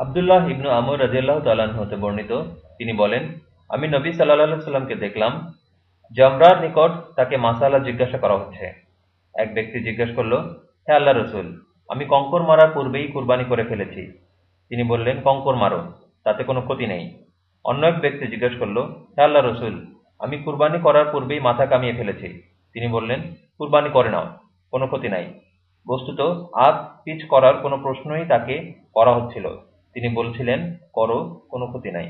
আবদুল্লাহ ইবনু আমর রাজিয়াল্লাহ তাল্লাহ্ন হতে বর্ণিত। তিনি বলেন, আমি নবী সাল্লাহ সাল্লামকে দেখলাম, জমরার নিকট তাকে মাসালা জিজ্ঞাসা করা হচ্ছে। এক ব্যক্তি জিজ্ঞেস করল, হে আল্লাহ রসুল, আমি কঙ্কর মারার পূর্বেই কুরবানি করে ফেলেছি। তিনি বললেন, কঙ্কর মারো, তাতে কোনো ক্ষতি নেই। অন্য এক ব্যক্তি জিজ্ঞেস করল, হে আল্লাহ রসুল, আমি কুরবানি করার পূর্বেই মাথা কামিয়ে ফেলেছি। তিনি বললেন, কুরবানি করে নাও, কোনো ক্ষতি নাই। বস্তুত আত পিচ করার কোনো প্রশ্নই তাকে করা হচ্ছিল। তিনি বলছিলেন করো কোনো ক্ষতি নাই।